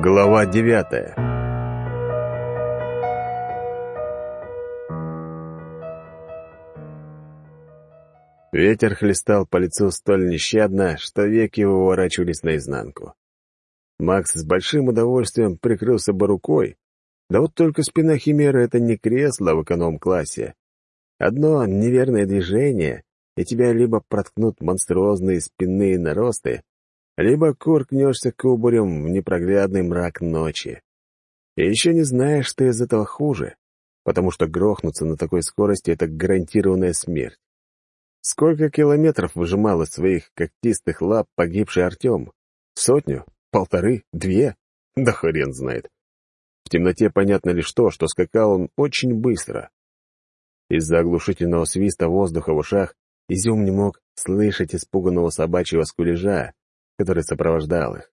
Глава девятая Ветер хлестал по лицу столь нещадно, что веки выворачивались наизнанку. Макс с большим удовольствием прикрылся бы рукой, да вот только спина Химеры — это не кресло в эконом-классе. Одно неверное движение, и тебя либо проткнут монструозные спинные наросты, либо куркнешься кубарем в непроглядный мрак ночи. И еще не знаешь, что из этого хуже, потому что грохнуться на такой скорости — это гарантированная смерть. Сколько километров выжимал из своих когтистых лап погибший Артем? Сотню? Полторы? Две? Да хрен знает. В темноте понятно лишь то, что скакал он очень быстро. Из-за оглушительного свиста воздуха в ушах Изюм не мог слышать испуганного собачьего скулежа, который сопровождал их.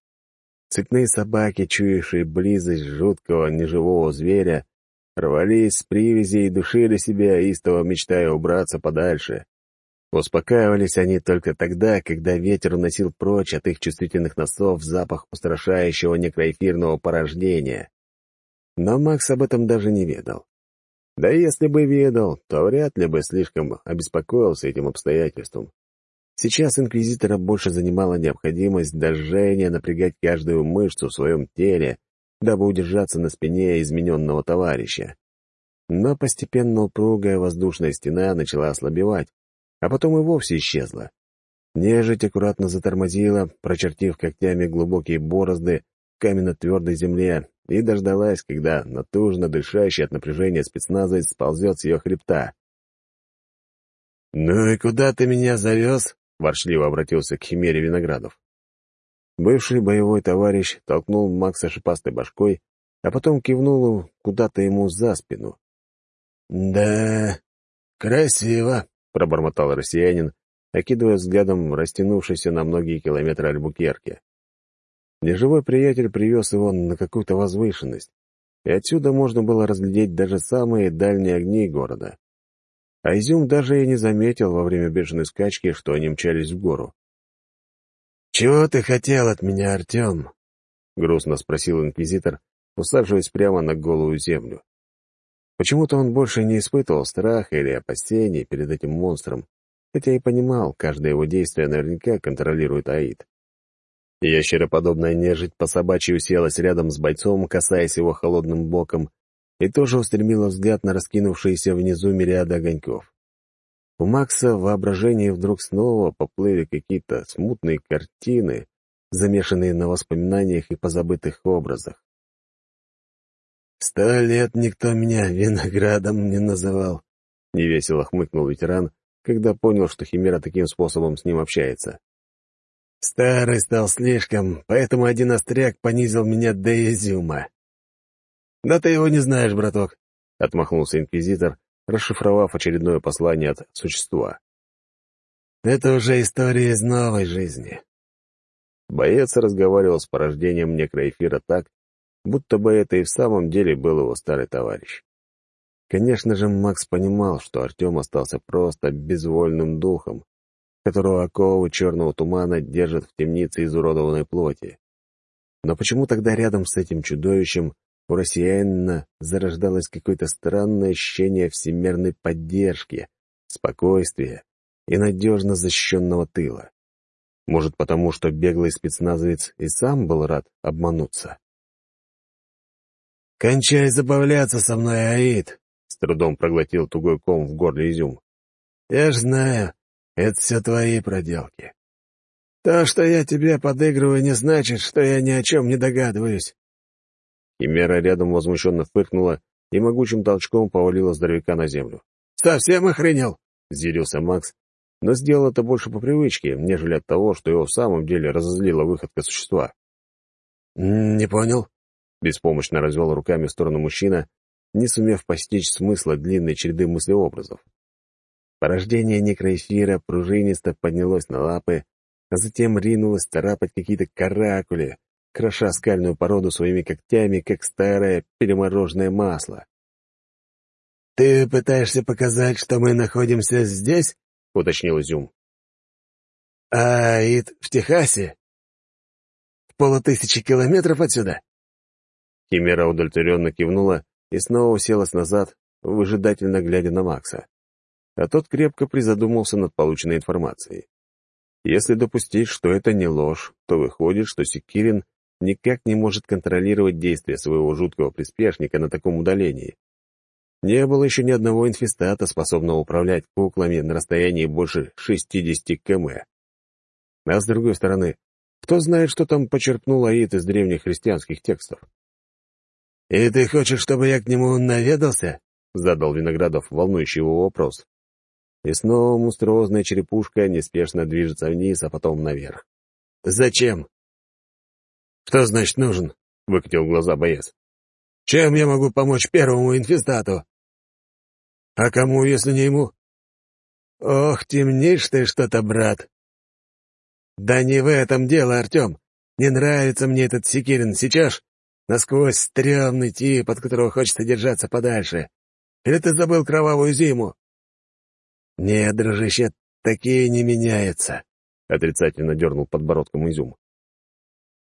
Цветные собаки, чуявшие близость жуткого неживого зверя, рвались с привязи и душили себя, истово мечтая убраться подальше. Успокаивались они только тогда, когда ветер уносил прочь от их чувствительных носов запах устрашающего некроэфирного порождения. Но Макс об этом даже не ведал. Да и если бы ведал, то вряд ли бы слишком обеспокоился этим обстоятельством. Сейчас инквизитора больше занимала необходимость до напрягать каждую мышцу в своем теле, дабы удержаться на спине измененного товарища. Но постепенно упругая воздушная стена начала ослабевать, а потом и вовсе исчезла. Нежить аккуратно затормозила, прочертив когтями глубокие борозды в каменно-твердой земле, и дождалась, когда натужно дышащий от напряжения спецназовец сползет с ее хребта. «Ну и куда ты меня завез?» — ворчливо обратился к Химере Виноградов. Бывший боевой товарищ толкнул Макса шипастой башкой, а потом кивнул куда-то ему за спину. «Да, красиво», — пробормотал россиянин, окидывая взглядом растянувшийся на многие километры Альбукерки. Неживой приятель привез его на какую-то возвышенность, и отсюда можно было разглядеть даже самые дальние огни города. А Изюм даже и не заметил во время бешеной скачки, что они мчались в гору. «Чего ты хотел от меня, Артем?» — грустно спросил инквизитор, усаживаясь прямо на голую землю. Почему-то он больше не испытывал страха или опасений перед этим монстром, хотя и понимал, каждое его действие наверняка контролирует Аид. Ящероподобная нежить по собачьи уселась рядом с бойцом, касаясь его холодным боком, и тоже устремила взгляд на раскинувшиеся внизу мириады огоньков. У Макса в воображении вдруг снова поплыли какие-то смутные картины, замешанные на воспоминаниях и позабытых образах. «Сто лет никто меня виноградом не называл», — невесело хмыкнул ветеран, когда понял, что Химера таким способом с ним общается. Старый стал слишком, поэтому один остряк понизил меня до изюма. «Да ты его не знаешь, браток», — отмахнулся инквизитор, расшифровав очередное послание от существа. «Это уже история из новой жизни». Боец разговаривал с порождением некроэфира так, будто бы это и в самом деле был его старый товарищ. Конечно же, Макс понимал, что Артем остался просто безвольным духом, которого оковы черного тумана держат в темнице изуродованной плоти. Но почему тогда рядом с этим чудовищем у россиянина зарождалось какое-то странное ощущение всемирной поддержки, спокойствия и надежно защищенного тыла? Может, потому что беглый спецназовец и сам был рад обмануться? «Кончай забавляться со мной, Аид!» — с трудом проглотил тугой ком в горле изюм. «Я ж знаю, это все твои проделки. То, что я тебе подыгрываю, не значит, что я ни о чем не догадываюсь. Химера рядом возмущенно фыркнула и могучим толчком повалила здоровяка на землю. «Совсем охренел!» — зирился Макс, но сделал это больше по привычке, нежели от того, что его в самом деле разозлила выходка существа. «Не понял?» — беспомощно развел руками в сторону мужчина, не сумев постичь смысла длинной череды мыслеобразов. Порождение некроэфира пружинисто поднялось на лапы, а затем ринулось царапать какие-то каракули, кроша скальную породу своими когтями, как старое перемороженное масло. «Ты пытаешься показать, что мы находимся здесь?» — уточнил Изюм. «А в Техасе? В полутысячи километров отсюда? Химера удовлетворенно кивнула и снова уселась назад, выжидательно глядя на Макса. А тот крепко призадумался над полученной информацией. Если допустить, что это не ложь, то выходит, что Секирин никак не может контролировать действия своего жуткого приспешника на таком удалении. Не было еще ни одного инфестата, способного управлять куклами на расстоянии больше 60 км. А с другой стороны, кто знает, что там почерпнул Аид из древних христианских текстов? «И ты хочешь, чтобы я к нему наведался?» — задал Виноградов волнующий его вопрос. И снова монструозная черепушка неспешно движется вниз, а потом наверх. «Зачем?» «Что значит нужен?» — выкатил глаза боец. «Чем я могу помочь первому инфестату?» «А кому, если не ему?» «Ох, темнишь ты что-то, брат!» «Да не в этом дело, Артем. Не нравится мне этот Секирин. Сейчас насквозь стрёмный тип, от которого хочется держаться подальше. Или ты забыл кровавую зиму?» «Нет, дружище, такие не меняются», — отрицательно дернул подбородком изюм.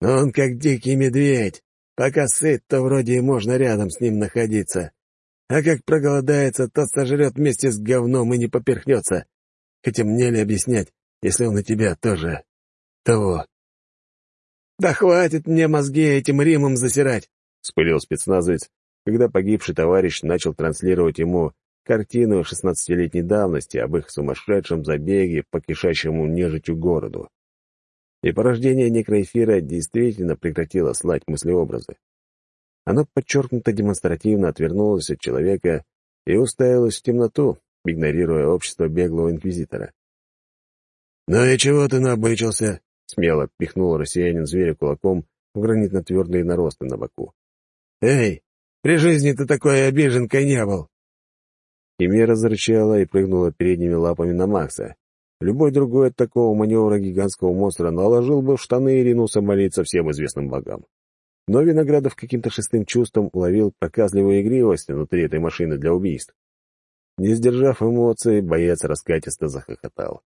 «Но он как дикий медведь. Пока сыт, то вроде и можно рядом с ним находиться. А как проголодается, то сожрет вместе с говном и не поперхнется. Хотя мне ли объяснять, если он и тебя тоже того?» «Да хватит мне мозги этим Римом засирать!» — спылил спецназовец, когда погибший товарищ начал транслировать ему картину шестнадцатилетней давности об их сумасшедшем забеге по кишащему нежитью городу. И порождение некроэфира действительно прекратило слать мыслеобразы. Оно подчеркнуто демонстративно отвернулось от человека и уставилось в темноту, игнорируя общество беглого инквизитора. «Ну и чего ты набычился?» — смело пихнул россиянин зверя кулаком в гранитно-твердые наросты на боку. «Эй, при жизни ты такой обиженкой не был!» Химера зарычала и прыгнула передними лапами на Макса. Любой другой от такого маневра гигантского монстра наложил бы в штаны и ринулся молиться всем известным богам. Но Виноградов каким-то шестым чувством уловил проказливую игривость внутри этой машины для убийств. Не сдержав эмоций, боец раскатисто захохотал.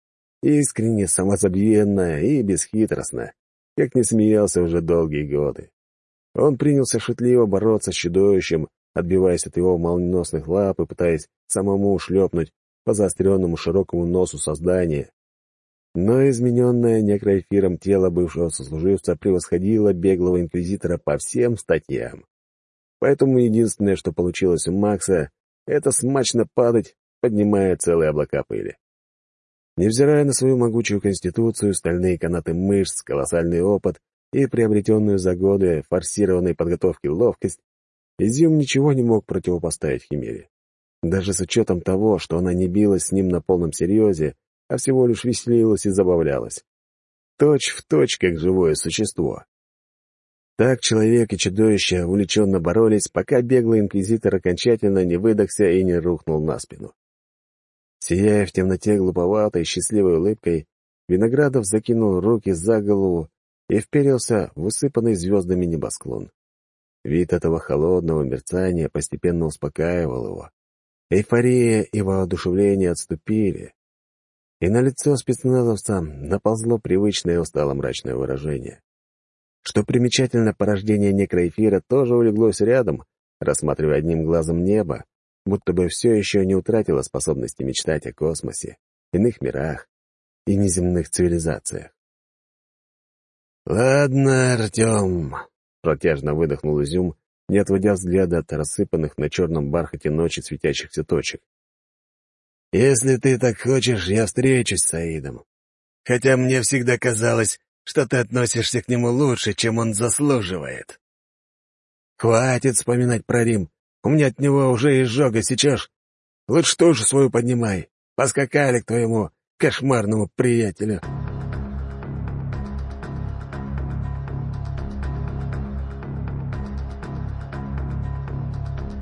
Искренне, самозабвенно и бесхитростно, как не смеялся уже долгие годы. Он принялся шутливо бороться с чудовищем, отбиваясь от его молниеносных лап и пытаясь самому шлепнуть по заостренному широкому носу создания. Но измененное некроэфиром тело бывшего сослуживца превосходило беглого инквизитора по всем статьям. Поэтому единственное, что получилось у Макса, это смачно падать, поднимая целые облака пыли. Невзирая на свою могучую конституцию, стальные канаты мышц, колоссальный опыт и приобретенную за годы форсированной подготовки ловкость, Изюм ничего не мог противопоставить Химере. Даже с учетом того, что она не билась с ним на полном серьезе, а всего лишь веселилась и забавлялась. Точь в точь, как живое существо. Так человек и чудовище увлеченно боролись, пока беглый инквизитор окончательно не выдохся и не рухнул на спину. Сияя в темноте глуповатой, счастливой улыбкой, Виноградов закинул руки за голову и вперился в усыпанный звездами небосклон. Вид этого холодного мерцания постепенно успокаивал его. Эйфория и воодушевление отступили, и на лицо спецназовца наползло привычное устало-мрачное выражение. Что примечательно, порождение некроэфира тоже улеглось рядом, рассматривая одним глазом небо, будто бы все еще не утратило способности мечтать о космосе, иных мирах и неземных цивилизациях. «Ладно, Артем», Протяжно выдохнул изюм, не отводя взгляда от рассыпанных на черном бархате ночи светящихся точек. «Если ты так хочешь, я встречусь с Саидом. Хотя мне всегда казалось, что ты относишься к нему лучше, чем он заслуживает. Хватит вспоминать про Рим. У меня от него уже изжога сейчас. Лучше тоже свою поднимай. Поскакали к твоему кошмарному приятелю».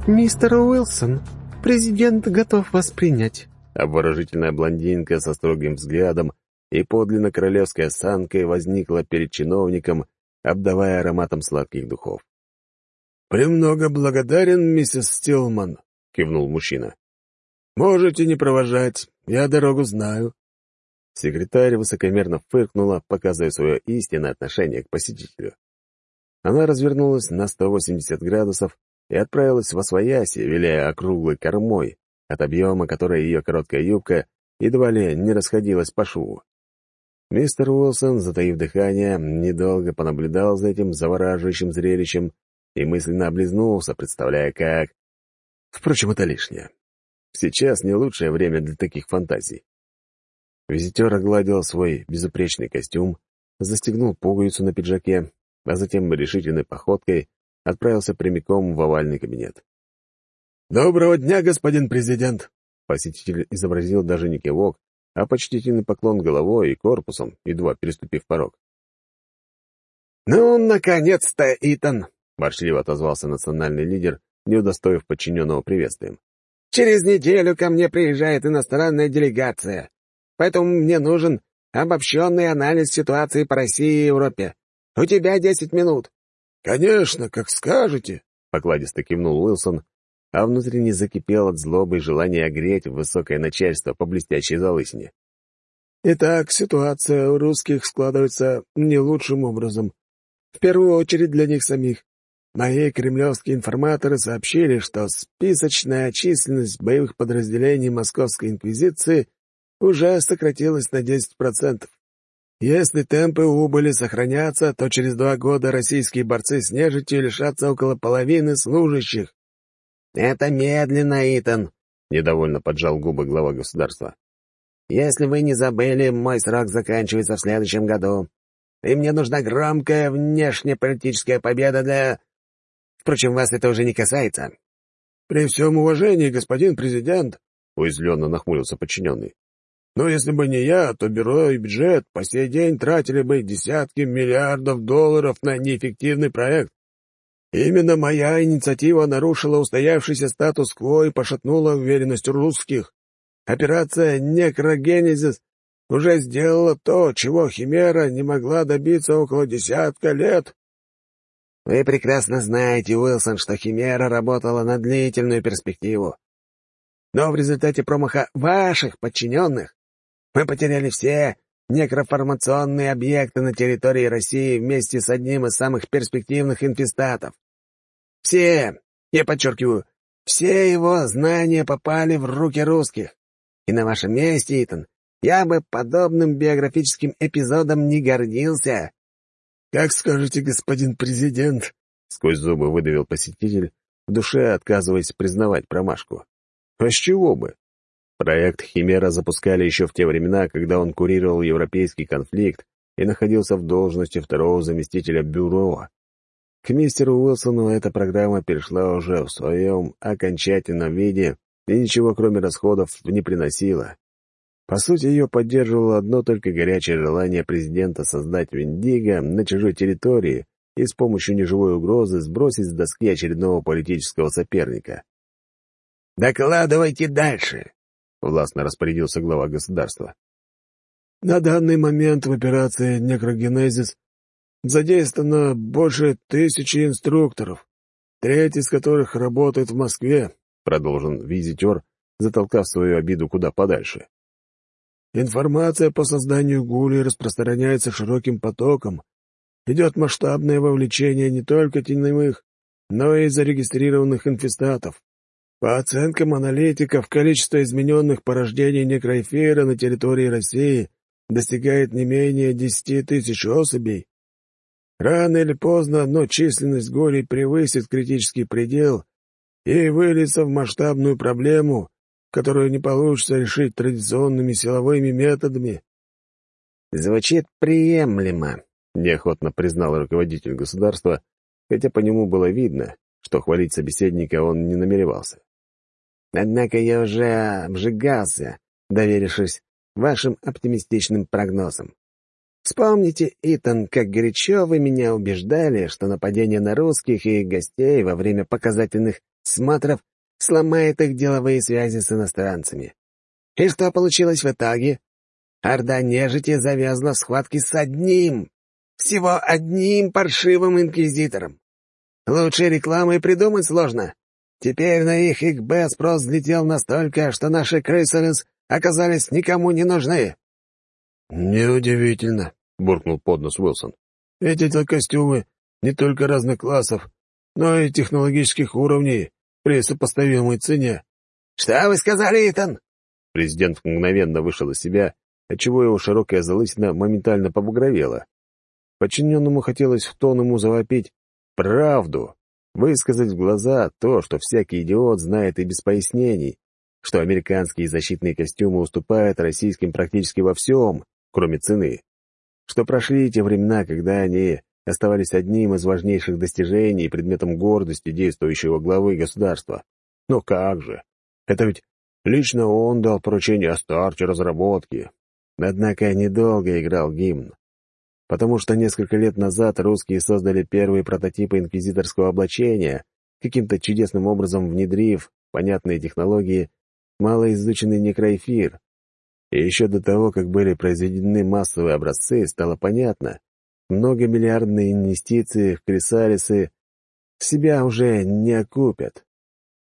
«Мистер Уилсон, президент готов вас принять». Обворожительная блондинка со строгим взглядом и подлинно королевской осанкой возникла перед чиновником, обдавая ароматом сладких духов. «Премного благодарен, миссис Стилман», — кивнул мужчина. «Можете не провожать, я дорогу знаю». Секретарь высокомерно фыркнула, показывая свое истинное отношение к посетителю. она развернулась на 180 градусов и отправилась во свояси, виляя округлой кормой, от объема которой ее короткая юбка едва ли не расходилась по шву. Мистер Уилсон, затаив дыхание, недолго понаблюдал за этим завораживающим зрелищем и мысленно облизнулся, представляя, как... Впрочем, это лишнее. Сейчас не лучшее время для таких фантазий. Визитер огладил свой безупречный костюм, застегнул пуговицу на пиджаке, а затем решительной походкой отправился прямиком в овальный кабинет. «Доброго дня, господин президент!» Посетитель изобразил даже не кивок, а почтительный поклон головой и корпусом, едва переступив порог. «Ну, наконец-то, Итан!» — ворчливо отозвался национальный лидер, не удостоив подчиненного приветствием. «Через неделю ко мне приезжает иностранная делегация, поэтому мне нужен обобщенный анализ ситуации по России и Европе. У тебя десять минут». «Конечно, как скажете», — покладисто кивнул Уилсон, а внутренне закипел от злобы и желания огреть высокое начальство по блестящей залысине. «Итак, ситуация у русских складывается не лучшим образом. В первую очередь для них самих. Мои кремлевские информаторы сообщили, что списочная численность боевых подразделений Московской Инквизиции уже сократилась на 10%. Если темпы убыли сохранятся, то через два года российские борцы с нежитью лишатся около половины служащих. «Это медленно, Итан», — недовольно поджал губы глава государства. «Если вы не забыли, мой срок заканчивается в следующем году, и мне нужна громкая внешнеполитическая победа для... Впрочем, вас это уже не касается». «При всем уважении, господин президент», — уязвленно нахмурился подчиненный, но если бы не я, то бюро и бюджет по сей день тратили бы десятки миллиардов долларов на неэффективный проект. Именно моя инициатива нарушила устоявшийся статус-кво и пошатнула уверенность русских. Операция «Некрогенезис» уже сделала то, чего Химера не могла добиться около десятка лет. Вы прекрасно знаете, Уилсон, что Химера работала на длительную перспективу. Но в результате промаха ваших подчиненных мы потеряли все некроформационные объекты на территории России вместе с одним из самых перспективных инфестатов. Все, я подчеркиваю, все его знания попали в руки русских. И на вашем месте, Итан, я бы подобным биографическим эпизодом не гордился. «Как скажете, господин президент», — сквозь зубы выдавил посетитель, в душе отказываясь признавать промашку. «А с чего бы? Проект «Химера» запускали еще в те времена, когда он курировал европейский конфликт и находился в должности второго заместителя бюро. К мистеру Уилсону эта программа перешла уже в своем окончательном виде и ничего кроме расходов не приносила. По сути, ее поддерживало одно только горячее желание президента создать Виндиго на чужой территории и с помощью неживой угрозы сбросить с доски очередного политического соперника. «Докладывайте дальше», — властно распорядился глава государства. «На данный момент в операции «Некрогенезис» задействовано больше тысячи инструкторов, треть из которых работает в Москве», — продолжил визитер, затолкав свою обиду куда подальше. «Информация по созданию гули распространяется широким потоком. Идет масштабное вовлечение не только теневых, но и зарегистрированных инфестатов. По оценкам аналитиков, количество измененных порождений некроэфира на территории России достигает не менее десяти тысяч особей. Рано или поздно, но численность голей превысит критический предел и выльется в масштабную проблему, которую не получится решить традиционными силовыми методами. «Звучит приемлемо», — неохотно признал руководитель государства, хотя по нему было видно, что хвалить собеседника он не намеревался. Однако я уже обжигался, доверившись вашим оптимистичным прогнозам. Вспомните, Итан, как горячо вы меня убеждали, что нападение на русских и гостей во время показательных смотров сломает их деловые связи с иностранцами. И что получилось в итоге? Орда нежити завязла в схватке с одним, всего одним паршивым инквизитором. Лучшей рекламы придумать сложно. Теперь на их ИКБ спрос взлетел настолько, что наши крысовец оказались никому не нужны». «Неудивительно», — буркнул под нос Уилсон. «Эти-то костюмы не только разных классов, но и технологических уровней при сопоставимой цене. «Что вы сказали, Итан?» Президент мгновенно вышел из себя, отчего его широкая залысина моментально побагровела. Подчиненному хотелось в тон ему завопить правду, высказать в глаза то, что всякий идиот знает и без пояснений, что американские защитные костюмы уступают российским практически во всем, кроме цены, что прошли те времена, когда они оставались одним из важнейших достижений и предметом гордости действующего главы государства. Но как же? Это ведь лично он дал поручение о старте разработки. Однако недолго играл гимн, потому что несколько лет назад русские создали первые прототипы инквизиторского облачения, каким-то чудесным образом внедрив понятные технологии малоизученный некроэфир. И еще до того, как были произведены массовые образцы, стало понятно, многомиллиардные инвестиции в крисалисы себя уже не окупят.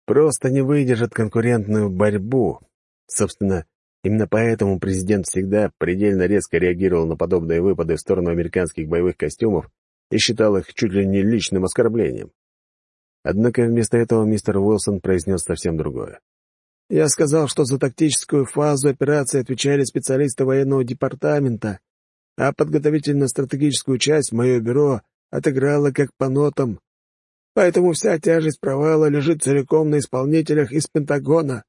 Просто не выдержат конкурентную борьбу. Собственно, именно поэтому президент всегда предельно резко реагировал на подобные выпады в сторону американских боевых костюмов и считал их чуть ли не личным оскорблением. Однако вместо этого мистер Уилсон произнес совсем другое. Я сказал, что за тактическую фазу операции отвечали специалисты военного департамента, а подготовительно-стратегическую часть мое бюро отыграло как по нотам. Поэтому вся тяжесть провала лежит целиком на исполнителях из Пентагона.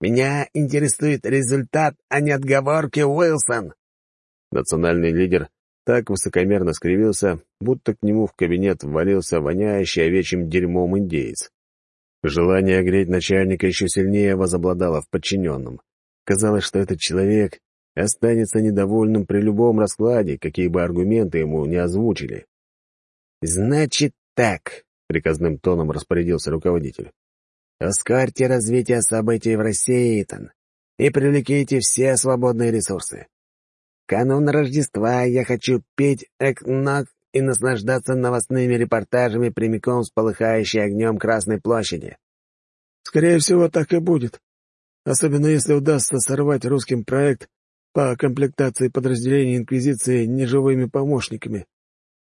Меня интересует результат, а не отговорки, Уилсон. Национальный лидер так высокомерно скривился, будто к нему в кабинет ввалился воняющий овечьим дерьмом индеец. Желание огреть начальника еще сильнее возобладало в подчиненном. Казалось, что этот человек останется недовольным при любом раскладе, какие бы аргументы ему не озвучили. «Значит так», — приказным тоном распорядился руководитель. «Ускорьте развитие событий в России, Итан, и привлеките все свободные ресурсы. Канун Рождества я хочу петь экнак и наслаждаться новостными репортажами прямиком с полыхающей огнем Красной площади». «Скорее всего, так и будет. Особенно если удастся сорвать русским проект по комплектации подразделений Инквизиции неживыми помощниками.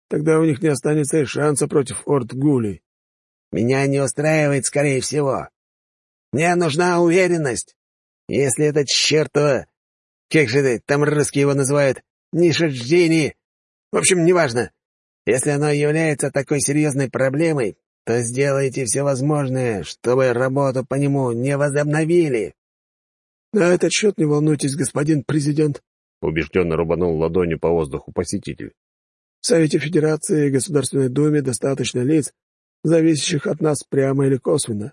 Тогда у них не останется и шанса против орд гулей. Меня не устраивает, скорее всего. Мне нужна уверенность. Если это чертово... Как же это, там русские его называют? Нишедждение. В общем, неважно. Если оно является такой серьезной проблемой, то сделайте все возможное, чтобы работу по нему не возобновили. «На этот счет не волнуйтесь, господин президент», — убежденно рубанул ладонью по воздуху посетитель. «В Совете Федерации и Государственной Думе достаточно лиц, зависящих от нас прямо или косвенно.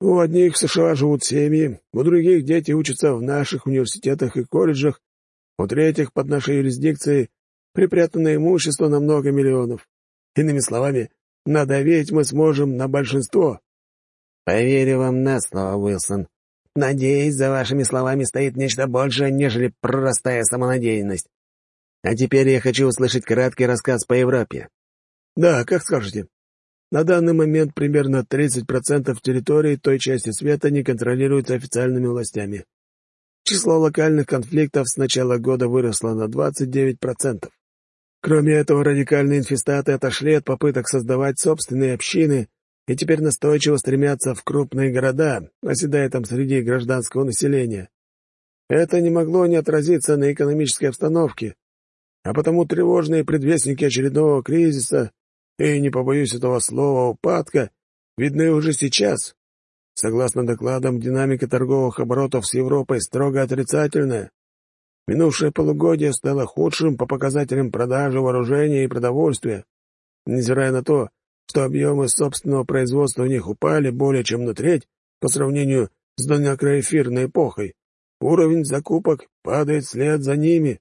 У одних в США живут семьи, у других дети учатся в наших университетах и колледжах, у третьих под нашей юрисдикцией припрятано имущество на много миллионов. Иными словами, надавить мы сможем на большинство». «Поверю вам на слово, Уилсон», Надеюсь, за вашими словами стоит нечто большее, нежели простая самонадеянность. А теперь я хочу услышать краткий рассказ по Европе. Да, как скажете. На данный момент примерно 30% территории той части света не контролируется официальными властями. Число локальных конфликтов с начала года выросло на 29%. Кроме этого, радикальные инфестаты отошли от попыток создавать собственные общины и теперь настойчиво стремятся в крупные города, оседая там среди гражданского населения. Это не могло не отразиться на экономической обстановке, а потому тревожные предвестники очередного кризиса и, не побоюсь этого слова, упадка, видны уже сейчас. Согласно докладам, динамика торговых оборотов с Европой строго отрицательная. Минувшее полугодие стало худшим по показателям продажи вооружения и продовольствия. Невзирая на то, что объемы собственного производства у них упали более чем на треть по сравнению с донякроэфирной эпохой. Уровень закупок падает вслед за ними.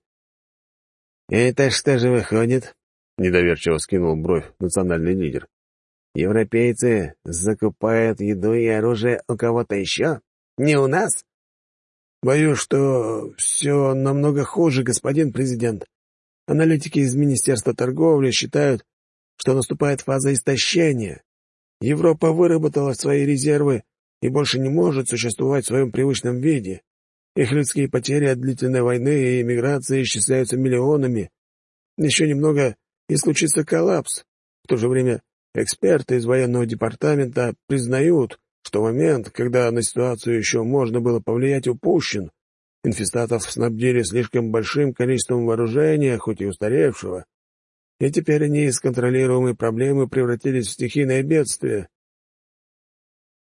«Это что же выходит?» — недоверчиво скинул бровь национальный лидер. «Европейцы закупают еду и оружие у кого-то еще? Не у нас?» «Боюсь, что все намного хуже, господин президент. Аналитики из Министерства торговли считают, что наступает фаза истощения. Европа выработала свои резервы и больше не может существовать в своем привычном виде. Их людские потери от длительной войны и эмиграции исчисляются миллионами. Еще немного, и случится коллапс. В то же время эксперты из военного департамента признают, что момент, когда на ситуацию еще можно было повлиять, упущен. Инфестатов снабдили слишком большим количеством вооружения, хоть и устаревшего, и теперь они из контролируемой проблемы превратились в стихийное бедствие.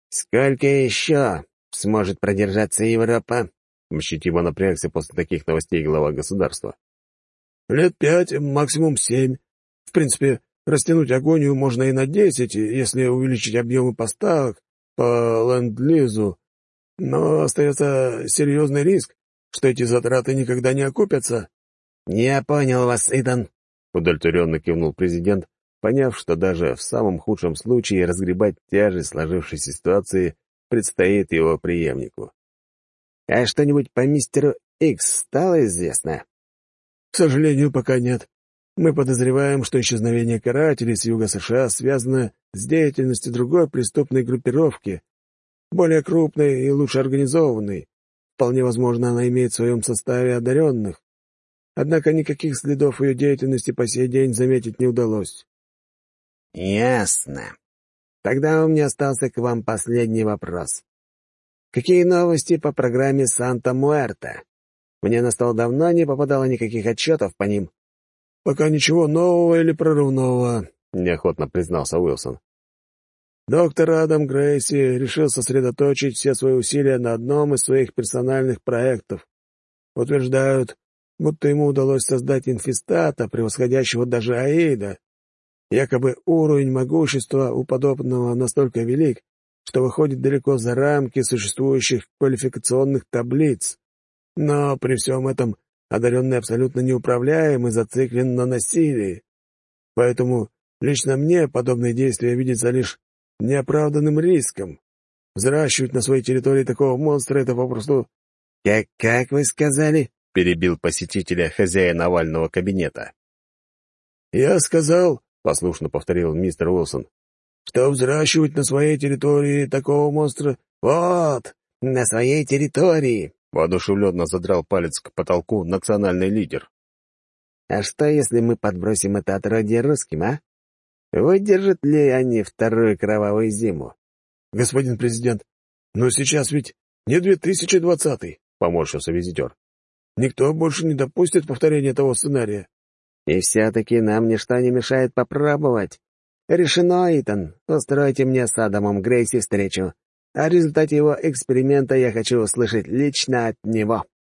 «Сколько еще сможет продержаться Европа?» Мщетиво напрягся после таких новостей глава государства. «Лет пять, максимум семь. В принципе, растянуть агонию можно и на десять, если увеличить объемы поставок по ленд-лизу. Но остается серьезный риск, что эти затраты никогда не окупятся». «Я понял вас, Идан», — удовлетворенно кивнул президент, поняв, что даже в самом худшем случае разгребать тяжесть сложившейся ситуации предстоит его преемнику. «А что-нибудь по мистеру Икс стало известно?» «К сожалению, пока нет. Мы подозреваем, что исчезновение карателей с юга США связано с деятельностью другой преступной группировки, более крупной и лучше организованной. Вполне возможно, она имеет в своем составе одаренных. Однако никаких следов ее деятельности по сей день заметить не удалось. «Ясно. Тогда у меня остался к вам последний вопрос. Какие новости по программе «Санта-Муэрта»? Мне на стол давно не попадало никаких отчетов по ним». «Пока ничего нового или прорывного», — неохотно признался Уилсон. Доктор Адам Грейси решил сосредоточить все свои усилия на одном из своих персональных проектов. Утверждают, будто ему удалось создать инфестата, превосходящего даже Аида. Якобы уровень могущества у подобного настолько велик, что выходит далеко за рамки существующих квалификационных таблиц. Но при всем этом одаренный абсолютно неуправляем и зациклен на насилии. Поэтому лично мне подобные действия видятся лишь неоправданным риском. Взращивать на своей территории такого монстра — это попросту... «Как, как вы сказали?» — перебил посетителя хозяин овального кабинета. «Я сказал, — послушно повторил мистер Уилсон, — что взращивать на своей территории такого монстра... Вот, на своей территории!» — воодушевленно задрал палец к потолку национальный лидер. «А что, если мы подбросим это отродье русским, а? Выдержат ли они вторую кровавую зиму?» «Господин президент, но сейчас ведь не 2020-й», — поморщился визитер. Никто больше не допустит повторения того сценария. И все-таки нам ничто не мешает попробовать. Решено, Итан. Устройте мне с Адамом Грейси встречу. О результате его эксперимента я хочу услышать лично от него.